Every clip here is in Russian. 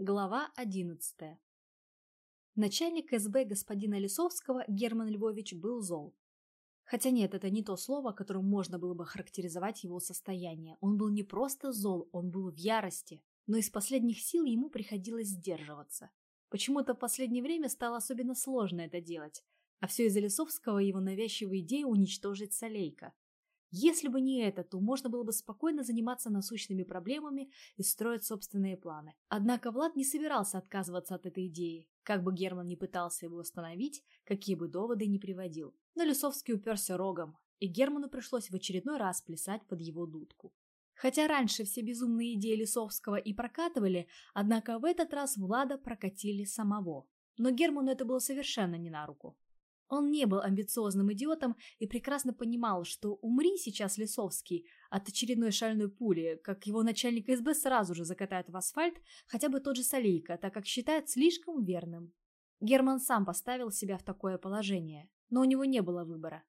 Глава одиннадцатая. Начальник СБ господина Лисовского Герман Львович был зол. Хотя нет, это не то слово, которым можно было бы характеризовать его состояние. Он был не просто зол, он был в ярости. Но из последних сил ему приходилось сдерживаться. Почему-то в последнее время стало особенно сложно это делать. А все из-за Лисовского его навязчивой идеи уничтожить Солейка. Если бы не это, то можно было бы спокойно заниматься насущными проблемами и строить собственные планы. Однако Влад не собирался отказываться от этой идеи, как бы Герман не пытался его остановить, какие бы доводы ни приводил. Но Лисовский уперся рогом, и Герману пришлось в очередной раз плясать под его дудку. Хотя раньше все безумные идеи Лисовского и прокатывали, однако в этот раз Влада прокатили самого. Но Герману это было совершенно не на руку. Он не был амбициозным идиотом и прекрасно понимал, что умри сейчас Лисовский от очередной шальной пули, как его начальник СБ сразу же закатает в асфальт хотя бы тот же Солейка, так как считает слишком верным. Герман сам поставил себя в такое положение, но у него не было выбора.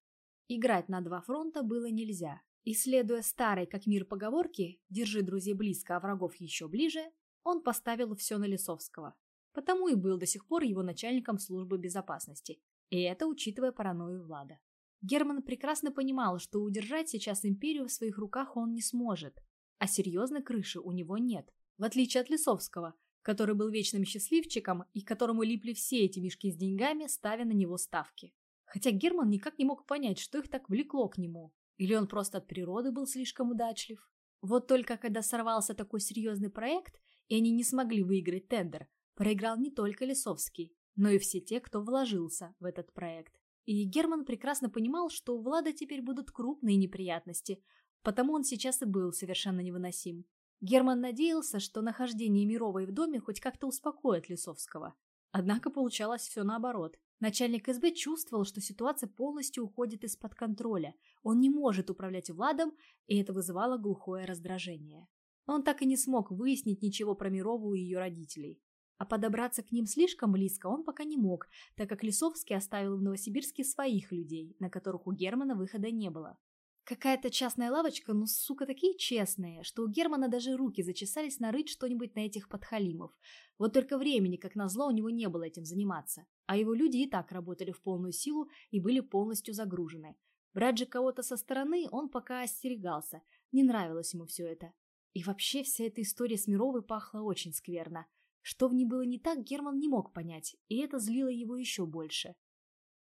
Играть на два фронта было нельзя. И следуя старой как мир поговорке «держи друзей близко, а врагов еще ближе», он поставил все на Лисовского. Потому и был до сих пор его начальником службы безопасности, и это учитывая паранойю Влада. Герман прекрасно понимал, что удержать сейчас империю в своих руках он не сможет, а серьезной крыши у него нет, в отличие от Лисовского, который был вечным счастливчиком и которому липли все эти мешки с деньгами, ставя на него ставки. Хотя Герман никак не мог понять, что их так влекло к нему. Или он просто от природы был слишком удачлив. Вот только когда сорвался такой серьезный проект, и они не смогли выиграть тендер, проиграл не только Лисовский, но и все те, кто вложился в этот проект. И Герман прекрасно понимал, что у Влада теперь будут крупные неприятности, потому он сейчас и был совершенно невыносим. Герман надеялся, что нахождение Мировой в доме хоть как-то успокоит Лисовского. Однако получалось все наоборот. Начальник СБ чувствовал, что ситуация полностью уходит из-под контроля. Он не может управлять Владом, и это вызывало глухое раздражение. Он так и не смог выяснить ничего про Мирову и ее родителей. А подобраться к ним слишком близко он пока не мог, так как Лисовский оставил в Новосибирске своих людей, на которых у Германа выхода не было. Какая-то частная лавочка, ну, сука, такие честные, что у Германа даже руки зачесались нарыть что-нибудь на этих подхалимов. Вот только времени, как назло, у него не было этим заниматься. А его люди и так работали в полную силу и были полностью загружены. Брать же кого-то со стороны он пока остерегался, не нравилось ему все это. И вообще вся эта история с Мировой пахла очень скверно. Что в ней было не так, Герман не мог понять, и это злило его еще больше.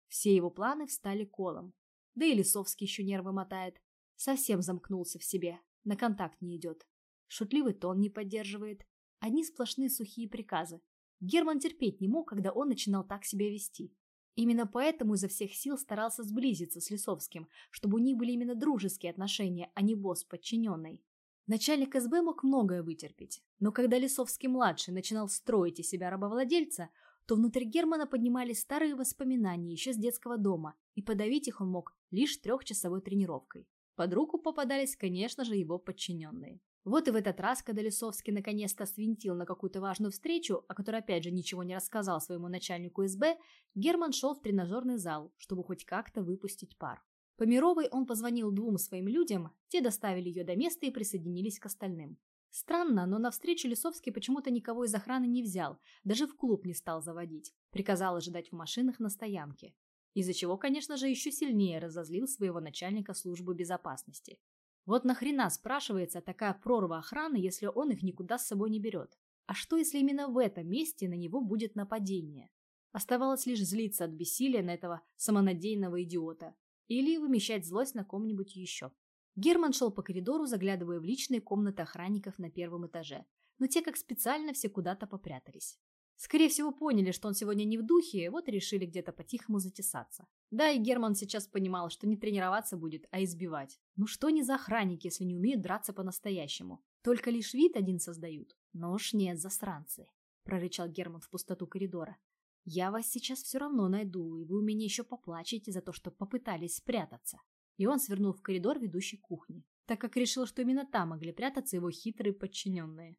Все его планы встали колом. Да и Лисовский еще нервы мотает. Совсем замкнулся в себе, на контакт не идет. Шутливый тон не поддерживает. Одни сплошные сухие приказы. Герман терпеть не мог, когда он начинал так себя вести. Именно поэтому изо всех сил старался сблизиться с Лисовским, чтобы у них были именно дружеские отношения, а не босс-подчиненный. Начальник СБ мог многое вытерпеть, но когда Лисовский-младший начинал строить из себя рабовладельца, то внутри Германа поднимались старые воспоминания еще с детского дома, и подавить их он мог лишь трехчасовой тренировкой. Под руку попадались, конечно же, его подчиненные. Вот и в этот раз, когда Лисовский наконец-то свинтил на какую-то важную встречу, о которой опять же ничего не рассказал своему начальнику СБ, Герман шел в тренажерный зал, чтобы хоть как-то выпустить пар. По Мировой он позвонил двум своим людям, те доставили ее до места и присоединились к остальным. Странно, но на встречу Лисовский почему-то никого из охраны не взял, даже в клуб не стал заводить. Приказал ожидать в машинах на стоянке. Из-за чего, конечно же, еще сильнее разозлил своего начальника службы безопасности. Вот нахрена, спрашивается, такая прорва охраны, если он их никуда с собой не берет? А что, если именно в этом месте на него будет нападение? Оставалось лишь злиться от бессилия на этого самонадеянного идиота или вымещать злость на ком-нибудь еще. Герман шел по коридору, заглядывая в личные комнаты охранников на первом этаже, но те как специально все куда-то попрятались. Скорее всего, поняли, что он сегодня не в духе, вот и решили где-то по-тихому затесаться. Да, и Герман сейчас понимал, что не тренироваться будет, а избивать. Ну что не за охранники, если не умеют драться по-настоящему? Только лишь вид один создают. Но уж нет, засранцы, прорычал Герман в пустоту коридора. Я вас сейчас все равно найду, и вы у меня еще поплачете за то, что попытались спрятаться. И он свернул в коридор, ведущий к кухне, так как решил, что именно там могли прятаться его хитрые подчиненные.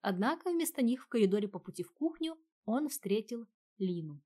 Однако вместо них в коридоре по пути в кухню он встретил Лину.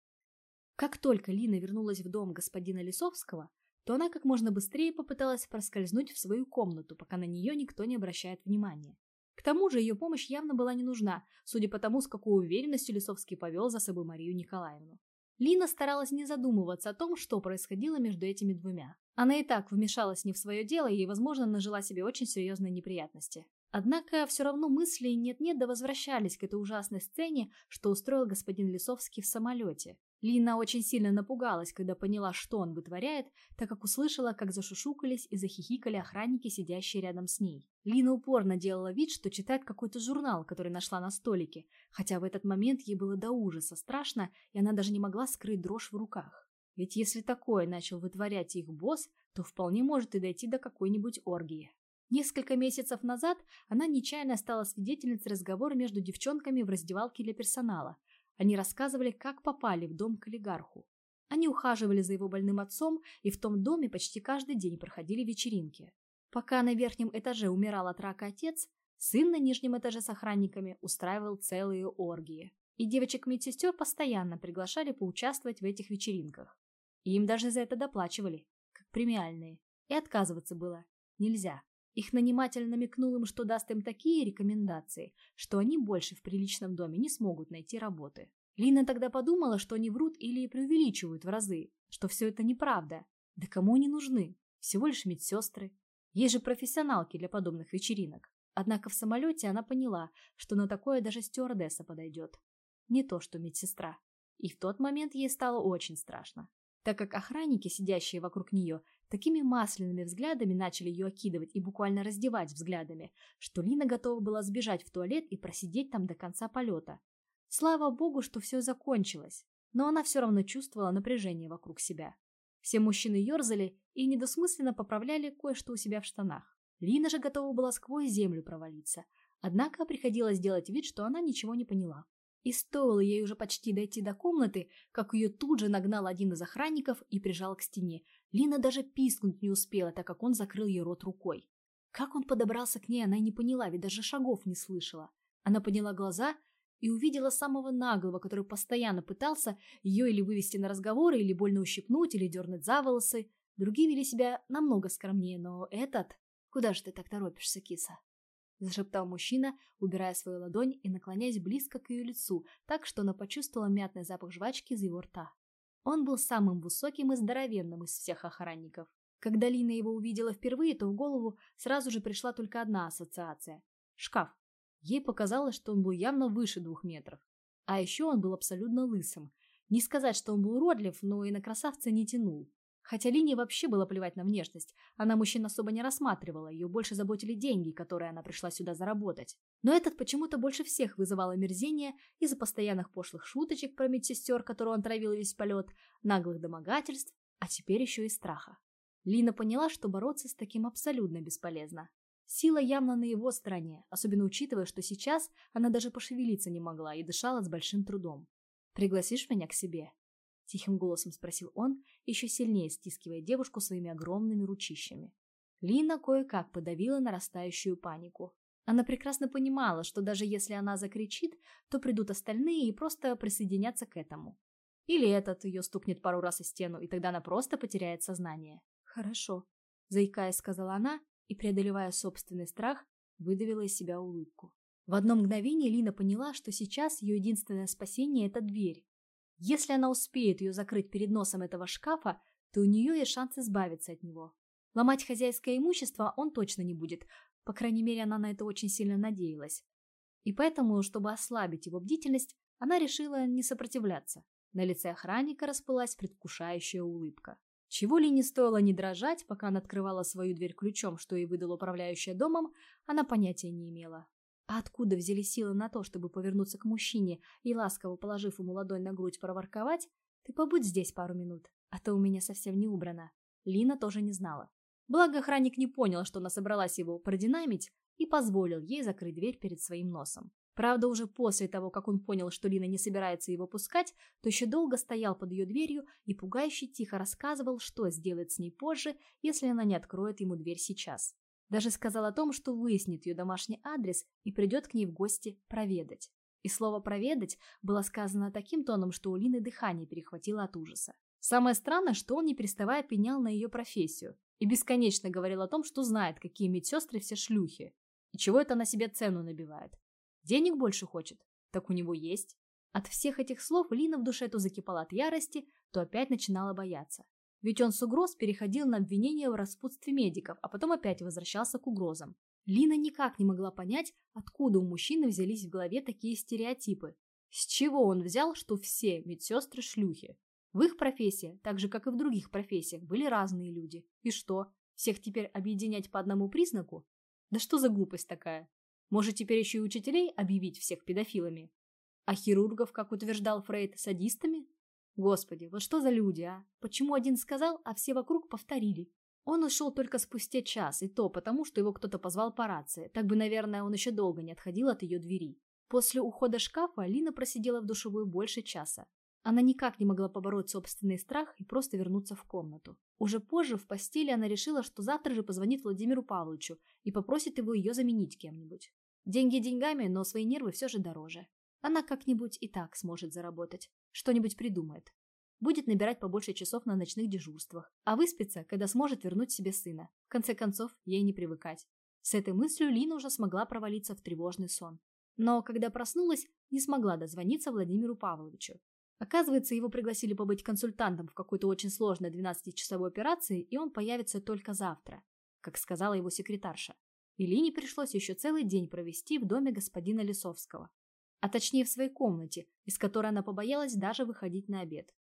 Как только Лина вернулась в дом господина Лисовского, то она как можно быстрее попыталась проскользнуть в свою комнату, пока на нее никто не обращает внимания. К тому же ее помощь явно была не нужна, судя по тому, с какой уверенностью Лисовский повел за собой Марию Николаевну. Лина старалась не задумываться о том, что происходило между этими двумя. Она и так вмешалась не в свое дело и, возможно, нажила себе очень серьезные неприятности. Однако все равно мысли нет-нет да возвращались к этой ужасной сцене, что устроил господин Лисовский в самолете. Лина очень сильно напугалась, когда поняла, что он вытворяет, так как услышала, как зашушукались и захихикали охранники, сидящие рядом с ней. Лина упорно делала вид, что читает какой-то журнал, который нашла на столике, хотя в этот момент ей было до ужаса страшно, и она даже не могла скрыть дрожь в руках. Ведь если такое начал вытворять их босс, то вполне может и дойти до какой-нибудь оргии. Несколько месяцев назад она нечаянно стала свидетельницей разговора между девчонками в раздевалке для персонала, они рассказывали, как попали в дом к олигарху. Они ухаживали за его больным отцом, и в том доме почти каждый день проходили вечеринки. Пока на верхнем этаже умирал от рака отец, сын на нижнем этаже с охранниками устраивал целые оргии. И девочек-медсестер постоянно приглашали поучаствовать в этих вечеринках. И им даже за это доплачивали, как премиальные. И отказываться было нельзя. Их наниматель намекнул им, что даст им такие рекомендации, что они больше в приличном доме не смогут найти работы. Лина тогда подумала, что они врут или преувеличивают в разы, что все это неправда. Да кому они нужны? Всего лишь медсестры. Есть же профессионалки для подобных вечеринок. Однако в самолете она поняла, что на такое даже стюардесса подойдет. Не то, что медсестра. И в тот момент ей стало очень страшно, так как охранники, сидящие вокруг нее, Такими масляными взглядами начали ее окидывать и буквально раздевать взглядами, что Лина готова была сбежать в туалет и просидеть там до конца полета. Слава богу, что все закончилось, но она все равно чувствовала напряжение вокруг себя. Все мужчины ерзали и недосмысленно поправляли кое-что у себя в штанах. Лина же готова была сквозь землю провалиться, однако приходилось делать вид, что она ничего не поняла. И стоило ей уже почти дойти до комнаты, как ее тут же нагнал один из охранников и прижал к стене, Лина даже пискнуть не успела, так как он закрыл ей рот рукой. Как он подобрался к ней, она не поняла, ведь даже шагов не слышала. Она подняла глаза и увидела самого наглого, который постоянно пытался ее или вывести на разговоры, или больно ущипнуть, или дернуть за волосы. Другие вели себя намного скромнее, но этот... «Куда же ты так торопишься, киса?» Зашептал мужчина, убирая свою ладонь и наклоняясь близко к ее лицу, так что она почувствовала мятный запах жвачки из его рта. Он был самым высоким и здоровенным из всех охранников. Когда Лина его увидела впервые, то в голову сразу же пришла только одна ассоциация – шкаф. Ей показалось, что он был явно выше двух метров. А еще он был абсолютно лысым. Не сказать, что он был уродлив, но и на красавца не тянул. Хотя Лине вообще было плевать на внешность, она мужчин особо не рассматривала, ее больше заботили деньги, которые она пришла сюда заработать. Но этот почему-то больше всех вызывал омерзение из-за постоянных пошлых шуточек про медсестер, которую он травил весь полет, наглых домогательств, а теперь еще и страха. Лина поняла, что бороться с таким абсолютно бесполезно. Сила явно на его стороне, особенно учитывая, что сейчас она даже пошевелиться не могла и дышала с большим трудом. «Пригласишь меня к себе?» Тихим голосом спросил он, еще сильнее стискивая девушку своими огромными ручищами. Лина кое-как подавила нарастающую панику. Она прекрасно понимала, что даже если она закричит, то придут остальные и просто присоединятся к этому. Или этот ее стукнет пару раз о стену, и тогда она просто потеряет сознание. «Хорошо», — заикаясь, сказала она, и, преодолевая собственный страх, выдавила из себя улыбку. В одно мгновение Лина поняла, что сейчас ее единственное спасение – это дверь, если она успеет ее закрыть перед носом этого шкафа, то у нее есть шанс избавиться от него. Ломать хозяйское имущество он точно не будет, по крайней мере, она на это очень сильно надеялась. И поэтому, чтобы ослабить его бдительность, она решила не сопротивляться. На лице охранника расплылась предвкушающая улыбка. Чего ли не стоило не дрожать, пока она открывала свою дверь ключом, что ей выдала управляющая домом, она понятия не имела. А откуда взяли силы на то, чтобы повернуться к мужчине и, ласково положив ему ладонь на грудь, проворковать? Ты побудь здесь пару минут, а то у меня совсем не убрано. Лина тоже не знала. Благо охранник не понял, что она собралась его продинамить, и позволил ей закрыть дверь перед своим носом. Правда, уже после того, как он понял, что Лина не собирается его пускать, то еще долго стоял под ее дверью и пугающе тихо рассказывал, что сделает с ней позже, если она не откроет ему дверь сейчас. Даже сказал о том, что выяснит ее домашний адрес и придет к ней в гости проведать. И слово «проведать» было сказано таким тоном, что у Лины дыхание перехватило от ужаса. Самое странное, что он, не переставая, пенял на ее профессию и бесконечно говорил о том, что знает, какие медсестры все шлюхи. И чего это на себе цену набивает? Денег больше хочет? Так у него есть. От всех этих слов Лина в душе то закипала от ярости, то опять начинала бояться. Ведь он с угроз переходил на обвинения в распутстве медиков, а потом опять возвращался к угрозам. Лина никак не могла понять, откуда у мужчины взялись в голове такие стереотипы. С чего он взял, что все медсестры шлюхи? В их профессии, так же как и в других профессиях, были разные люди. И что, всех теперь объединять по одному признаку? Да что за глупость такая? Может, теперь еще и учителей объявить всех педофилами? А хирургов, как утверждал Фрейд, садистами? Господи, вот что за люди, а? Почему один сказал, а все вокруг повторили? Он ушел только спустя час, и то потому, что его кто-то позвал по рации. Так бы, наверное, он еще долго не отходил от ее двери. После ухода шкафа Алина просидела в душевой больше часа. Она никак не могла побороть собственный страх и просто вернуться в комнату. Уже позже в постели она решила, что завтра же позвонит Владимиру Павловичу и попросит его ее заменить кем-нибудь. Деньги деньгами, но свои нервы все же дороже. Она как-нибудь и так сможет заработать. Что-нибудь придумает. Будет набирать побольше часов на ночных дежурствах, а выспится, когда сможет вернуть себе сына. В конце концов, ей не привыкать. С этой мыслью Лина уже смогла провалиться в тревожный сон. Но когда проснулась, не смогла дозвониться Владимиру Павловичу. Оказывается, его пригласили побыть консультантом в какой-то очень сложной 12-часовой операции, и он появится только завтра, как сказала его секретарша. И Лине пришлось еще целый день провести в доме господина Лисовского а точнее в своей комнате, из которой она побоялась даже выходить на обед.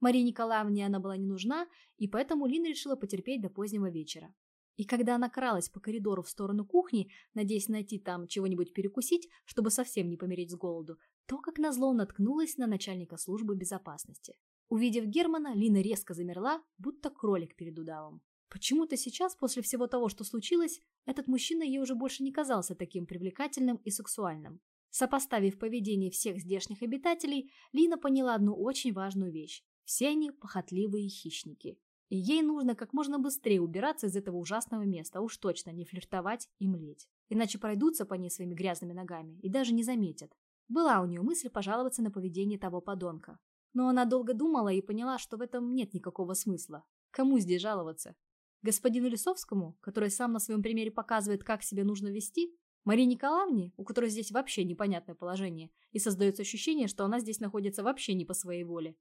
Марии Николаевне она была не нужна, и поэтому Лина решила потерпеть до позднего вечера. И когда она кралась по коридору в сторону кухни, надеясь найти там чего-нибудь перекусить, чтобы совсем не помереть с голоду, то, как назло, наткнулась на начальника службы безопасности. Увидев Германа, Лина резко замерла, будто кролик перед удавом. Почему-то сейчас, после всего того, что случилось, этот мужчина ей уже больше не казался таким привлекательным и сексуальным. Сопоставив поведение всех здешних обитателей, Лина поняла одну очень важную вещь. Все они похотливые хищники. И ей нужно как можно быстрее убираться из этого ужасного места, уж точно не флиртовать и млеть. Иначе пройдутся по ней своими грязными ногами и даже не заметят. Была у нее мысль пожаловаться на поведение того подонка. Но она долго думала и поняла, что в этом нет никакого смысла. Кому здесь жаловаться? Господину Лисовскому, который сам на своем примере показывает, как себя нужно вести? Марии Николаевне, у которой здесь вообще непонятное положение, и создается ощущение, что она здесь находится вообще не по своей воле.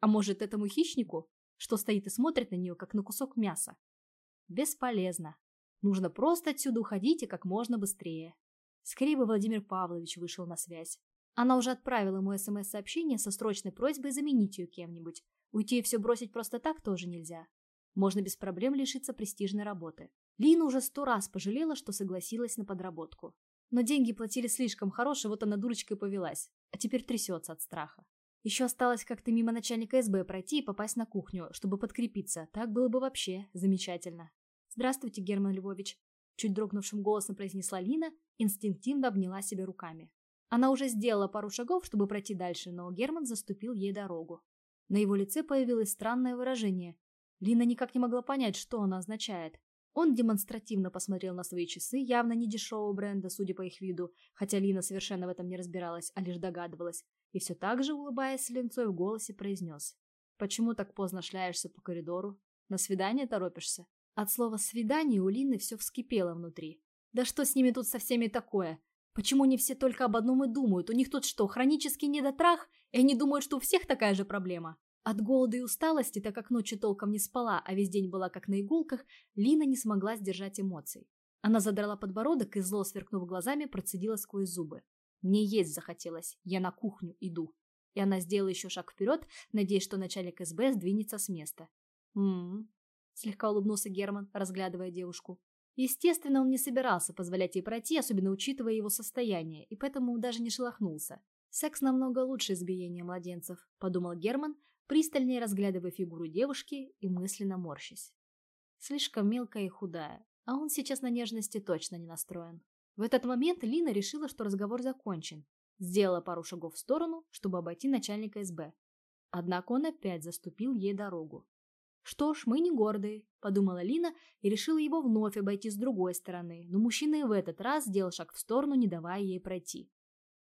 А может, этому хищнику, что стоит и смотрит на нее, как на кусок мяса? Бесполезно. Нужно просто отсюда уходить и как можно быстрее. Скорее бы Владимир Павлович вышел на связь. Она уже отправила ему СМС-сообщение со срочной просьбой заменить ее кем-нибудь. Уйти и все бросить просто так тоже нельзя. Можно без проблем лишиться престижной работы. Лина уже сто раз пожалела, что согласилась на подработку. Но деньги платили слишком хорошие, вот она дурочкой повелась. А теперь трясется от страха. Еще осталось как-то мимо начальника СБ пройти и попасть на кухню, чтобы подкрепиться. Так было бы вообще замечательно. «Здравствуйте, Герман Львович», – чуть дрогнувшим голосом произнесла Лина, инстинктивно обняла себя руками. Она уже сделала пару шагов, чтобы пройти дальше, но Герман заступил ей дорогу. На его лице появилось странное выражение. Лина никак не могла понять, что оно означает. Он демонстративно посмотрел на свои часы, явно не дешевого бренда, судя по их виду, хотя Лина совершенно в этом не разбиралась, а лишь догадывалась, и все так же, улыбаясь линцой в голосе, произнес. «Почему так поздно шляешься по коридору? На свидание торопишься?» От слова «свидание» у Лины все вскипело внутри. «Да что с ними тут со всеми такое? Почему не все только об одном и думают? У них тут что, хронический недотрах? И они думают, что у всех такая же проблема?» От голода и усталости, так как ночью толком не спала, а весь день была как на иголках, Лина не смогла сдержать эмоций. Она задрала подбородок и, зло сверкнув глазами, процедила сквозь зубы. «Мне есть захотелось. Я на кухню иду». И она сделала еще шаг вперед, надеясь, что начальник СБ сдвинется с места. «М-м-м», слегка улыбнулся Герман, разглядывая девушку. Естественно, он не собирался позволять ей пройти, особенно учитывая его состояние, и поэтому даже не шелохнулся. «Секс намного лучше избиения младенцев», — подумал Герман, пристальнее разглядывая фигуру девушки и мысленно морщась. Слишком мелкая и худая, а он сейчас на нежности точно не настроен. В этот момент Лина решила, что разговор закончен. Сделала пару шагов в сторону, чтобы обойти начальника СБ. Однако он опять заступил ей дорогу. «Что ж, мы не гордые», – подумала Лина и решила его вновь обойти с другой стороны, но мужчина и в этот раз сделал шаг в сторону, не давая ей пройти.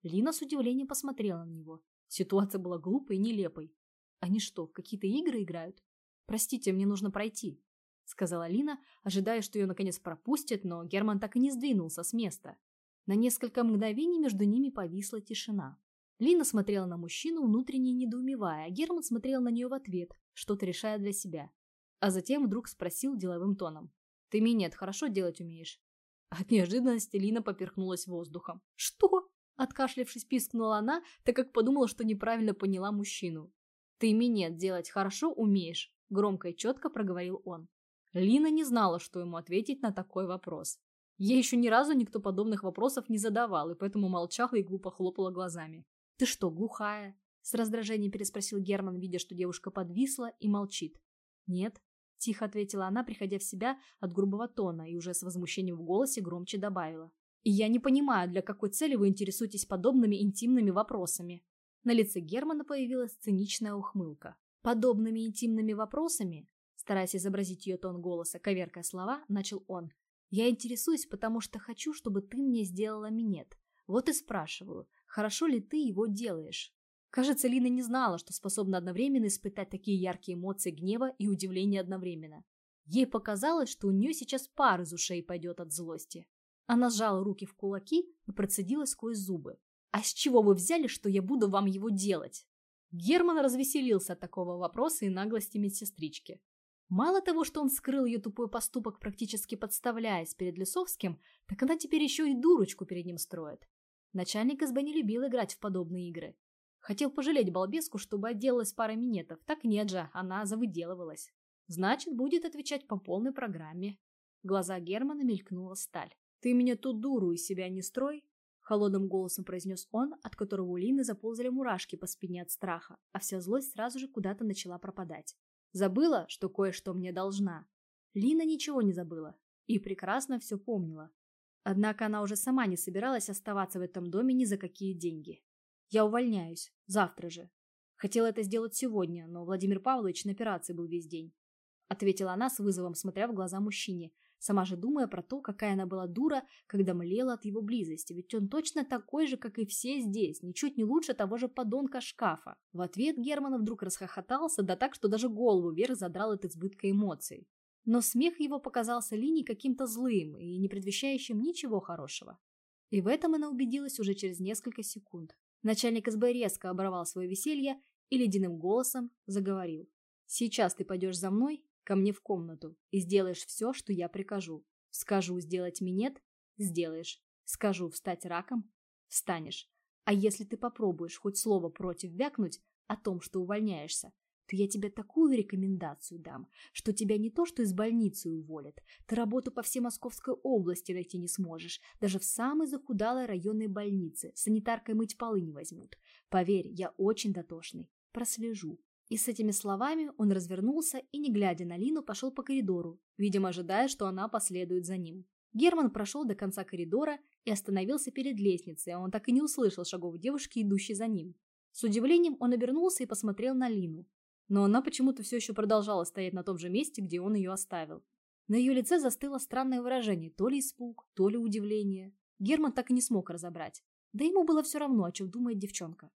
Лина с удивлением посмотрела на него. Ситуация была глупой и нелепой. Они что, какие-то игры играют? Простите, мне нужно пройти. сказала Лина, ожидая, что ее наконец пропустят, но Герман так и не сдвинулся с места. На несколько мгновений между ними повисла тишина. Лина смотрела на мужчину, внутренне недоумевая, а Герман смотрел на нее в ответ, что-то решая для себя. А затем вдруг спросил деловым тоном. «Ты минет хорошо делать умеешь?» От неожиданности Лина поперхнулась воздухом. «Что?» Откашлившись, пискнула она, так как подумала, что неправильно поняла мужчину. «Ты минет делать хорошо умеешь», – громко и четко проговорил он. Лина не знала, что ему ответить на такой вопрос. Ей еще ни разу никто подобных вопросов не задавал, и поэтому молчала и глупо хлопала глазами. «Ты что, глухая?» – с раздражением переспросил Герман, видя, что девушка подвисла и молчит. «Нет», – тихо ответила она, приходя в себя от грубого тона, и уже с возмущением в голосе громче добавила. «И я не понимаю, для какой цели вы интересуетесь подобными интимными вопросами». На лице Германа появилась циничная ухмылка. «Подобными интимными вопросами?» Стараясь изобразить ее тон голоса, коверкая слова, начал он. Я интересуюсь, потому что хочу, чтобы ты мне сделала минет. Вот и спрашиваю, хорошо ли ты его делаешь? Кажется, Лина не знала, что способна одновременно испытать такие яркие эмоции гнева и удивления одновременно. Ей показалось, что у нее сейчас пар из ушей пойдет от злости. Она сжала руки в кулаки и процедила сквозь зубы. «А с чего вы взяли, что я буду вам его делать?» Герман развеселился от такого вопроса и наглости медсестрички. Мало того, что он скрыл ее тупой поступок, практически подставляясь перед Лисовским, так она теперь еще и дурочку перед ним строит. Начальник СБ не любил играть в подобные игры. Хотел пожалеть балбеску, чтобы отделалась парой минетов. Так нет же, она завыделывалась. Значит, будет отвечать по полной программе. глаза Германа мелькнула сталь. «Ты меня тут дуру из себя не строй!» Холодным голосом произнес он, от которого у Лины заползали мурашки по спине от страха, а вся злость сразу же куда-то начала пропадать. Забыла, что кое-что мне должна. Лина ничего не забыла и прекрасно все помнила. Однако она уже сама не собиралась оставаться в этом доме ни за какие деньги. Я увольняюсь. Завтра же. Хотела это сделать сегодня, но Владимир Павлович на операции был весь день. Ответила она с вызовом, смотря в глаза мужчине, сама же думая про то, какая она была дура, когда млела от его близости, ведь он точно такой же, как и все здесь, ничуть не лучше того же подонка шкафа. В ответ Герман вдруг расхохотался, да так, что даже голову вверх задрал от избытка эмоций. Но смех его показался Лине каким-то злым и не предвещающим ничего хорошего. И в этом она убедилась уже через несколько секунд. Начальник СБ резко оборвал свое веселье и ледяным голосом заговорил. «Сейчас ты пойдешь за мной ко мне в комнату и сделаешь все, что я прикажу. Скажу сделать минет – сделаешь. Скажу встать раком – встанешь. А если ты попробуешь хоть слово против вякнуть о том, что увольняешься, то я тебе такую рекомендацию дам, что тебя не то что из больницы уволят, ты работу по всей Московской области найти не сможешь, даже в самой захудалой районной больнице санитаркой мыть полы не возьмут. Поверь, я очень дотошный, прослежу. И с этими словами он развернулся и, не глядя на Лину, пошел по коридору, видимо, ожидая, что она последует за ним. Герман прошел до конца коридора и остановился перед лестницей, а он так и не услышал шагов девушки, идущей за ним. С удивлением он обернулся и посмотрел на Лину. Но она почему-то все еще продолжала стоять на том же месте, где он ее оставил. На ее лице застыло странное выражение, то ли испуг, то ли удивление. Герман так и не смог разобрать. Да ему было все равно, о чем думает девчонка.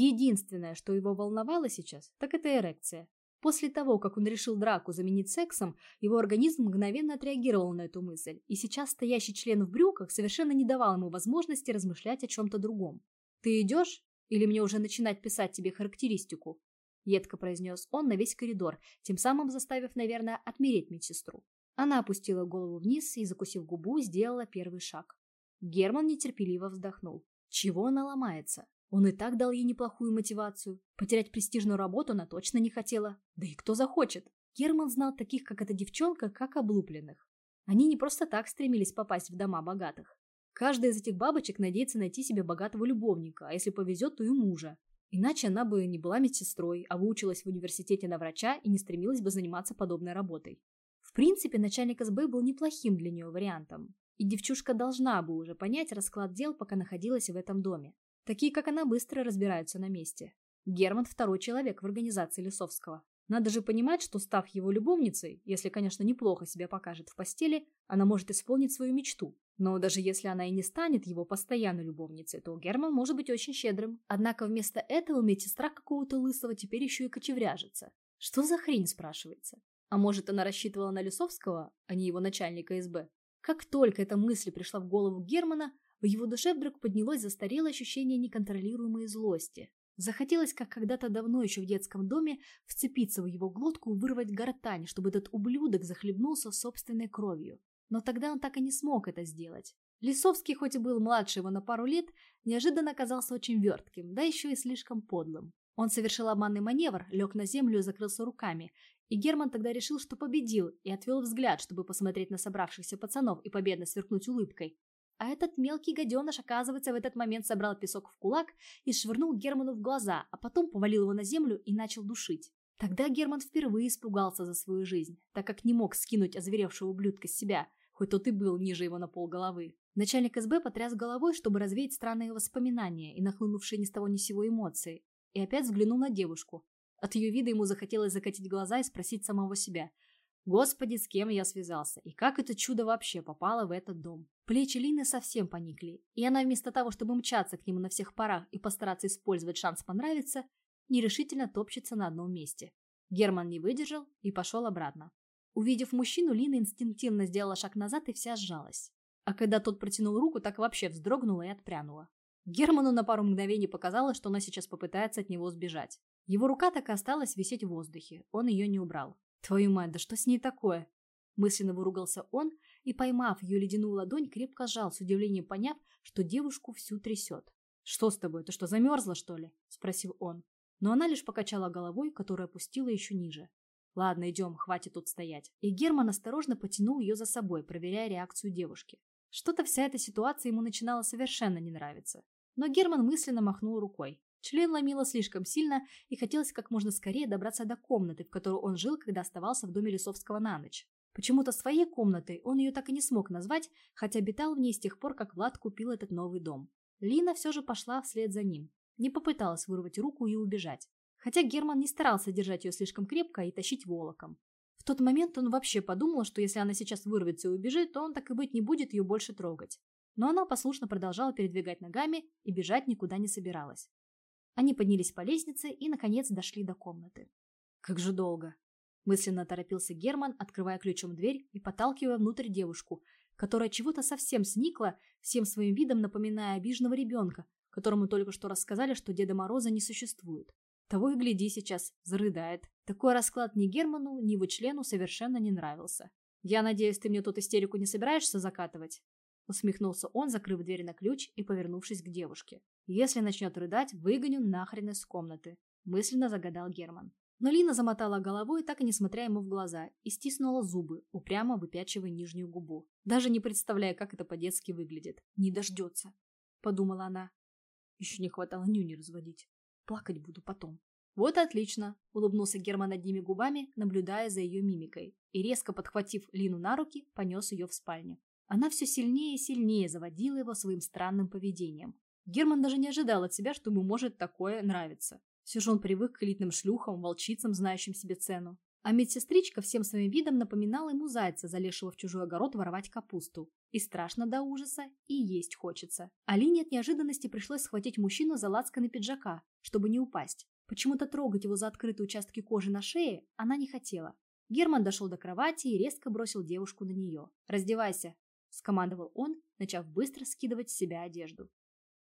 Единственное, что его волновало сейчас, так это эрекция. После того, как он решил драку заменить сексом, его организм мгновенно отреагировал на эту мысль, и сейчас стоящий член в брюках совершенно не давал ему возможности размышлять о чем-то другом. «Ты идешь? Или мне уже начинать писать тебе характеристику?» Едко произнес он на весь коридор, тем самым заставив, наверное, отмереть медсестру. Она опустила голову вниз и, закусив губу, сделала первый шаг. Герман нетерпеливо вздохнул. Чего она ломается? Он и так дал ей неплохую мотивацию. Потерять престижную работу она точно не хотела. Да и кто захочет? Герман знал таких, как эта девчонка, как облупленных. Они не просто так стремились попасть в дома богатых. Каждая из этих бабочек надеется найти себе богатого любовника, а если повезет, то и мужа. Иначе она бы не была медсестрой, а выучилась в университете на врача и не стремилась бы заниматься подобной работой. В принципе, начальник СБ был неплохим для нее вариантом. И девчушка должна бы уже понять расклад дел, пока находилась в этом доме. Такие, как она, быстро разбираются на месте. Герман – второй человек в организации Лисовского. Надо же понимать, что став его любовницей, если, конечно, неплохо себя покажет в постели, она может исполнить свою мечту. Но даже если она и не станет его постоянной любовницей, то Герман может быть очень щедрым. Однако вместо этого медсестра какого-то лысого теперь еще и кочевряжется. Что за хрень, спрашивается? А может, она рассчитывала на Лисовского, а не его начальника СБ? Как только эта мысль пришла в голову Германа, в его душе вдруг поднялось застарелое ощущение неконтролируемой злости. Захотелось, как когда-то давно еще в детском доме, вцепиться в его глотку и вырвать гортань, чтобы этот ублюдок захлебнулся собственной кровью. Но тогда он так и не смог это сделать. Лисовский, хоть и был младше его на пару лет, неожиданно оказался очень вертким, да еще и слишком подлым. Он совершил обманный маневр, лег на землю и закрылся руками, и Герман тогда решил, что победил, и отвел взгляд, чтобы посмотреть на собравшихся пацанов и победно сверкнуть улыбкой. А этот мелкий гаденыш, оказывается, в этот момент собрал песок в кулак и швырнул Герману в глаза, а потом повалил его на землю и начал душить. Тогда Герман впервые испугался за свою жизнь, так как не мог скинуть озверевшего ублюдка с себя, хоть тот и был ниже его на полголовы. Начальник СБ потряс головой, чтобы развеять странные воспоминания и нахлынувшие ни с того ни сего эмоции, и опять взглянул на девушку. От ее вида ему захотелось закатить глаза и спросить самого себя – Господи, с кем я связался, и как это чудо вообще попало в этот дом. Плечи Лины совсем поникли, и она вместо того, чтобы мчаться к нему на всех парах и постараться использовать шанс понравиться, нерешительно топчется на одном месте. Герман не выдержал и пошел обратно. Увидев мужчину, Лина инстинктивно сделала шаг назад и вся сжалась. А когда тот протянул руку, так вообще вздрогнула и отпрянула. Герману на пару мгновений показалось, что она сейчас попытается от него сбежать. Его рука так и осталась висеть в воздухе, он ее не убрал. Твою мать, да что с ней такое? Мысленно выругался он и, поймав ее ледяную ладонь, крепко сжал, с удивлением поняв, что девушку всю трясет. «Что с тобой? Ты что, замерзла, что ли?» – спросил он. Но она лишь покачала головой, которую опустила еще ниже. «Ладно, идем, хватит тут стоять». И Герман осторожно потянул ее за собой, проверяя реакцию девушки. Что-то вся эта ситуация ему начинала совершенно не нравиться. Но Герман мысленно махнул рукой. Член ломило слишком сильно, и хотелось как можно скорее добраться до комнаты, в которой он жил, когда оставался в доме Лисовского на ночь. Почему-то своей комнатой он ее так и не смог назвать, хотя обитал в ней с тех пор, как Влад купил этот новый дом. Лина все же пошла вслед за ним. Не попыталась вырвать руку и убежать. Хотя Герман не старался держать ее слишком крепко и тащить волоком. В тот момент он вообще подумал, что если она сейчас вырвется и убежит, то он так и быть не будет ее больше трогать. Но она послушно продолжала передвигать ногами и бежать никуда не собиралась. Они поднялись по лестнице и, наконец, дошли до комнаты. «Как же долго!» Мысленно торопился Герман, открывая ключом дверь и подталкивая внутрь девушку, которая чего-то совсем сникла, всем своим видом напоминая обиженного ребенка, которому только что рассказали, что Деда Мороза не существует. Того и гляди сейчас, зарыдает. Такой расклад ни Герману, ни его члену совершенно не нравился. «Я надеюсь, ты мне тут истерику не собираешься закатывать?» Усмехнулся он, закрыв дверь на ключ и повернувшись к девушке. «Если начнет рыдать, выгоню нахрен из комнаты», – мысленно загадал Герман. Но Лина замотала головой, так и не смотря ему в глаза, и стиснула зубы, упрямо выпячивая нижнюю губу, даже не представляя, как это по-детски выглядит. «Не дождется», – подумала она. Еще не хватало нюни разводить. Плакать буду потом. «Вот отлично!» – улыбнулся Герман одними губами, наблюдая за ее мимикой, и, резко подхватив Лину на руки, понес ее в спальню. Она все сильнее и сильнее заводила его своим странным поведением. Герман даже не ожидал от себя, что ему может такое нравиться. Все же он привык к элитным шлюхам, волчицам, знающим себе цену. А медсестричка всем своим видом напоминала ему зайца, залезшего в чужой огород воровать капусту. И страшно до ужаса, и есть хочется. Алине от неожиданности пришлось схватить мужчину за лацканы пиджака, чтобы не упасть. Почему-то трогать его за открытые участки кожи на шее она не хотела. Герман дошел до кровати и резко бросил девушку на нее. «Раздевайся», – скомандовал он, начав быстро скидывать с себя одежду.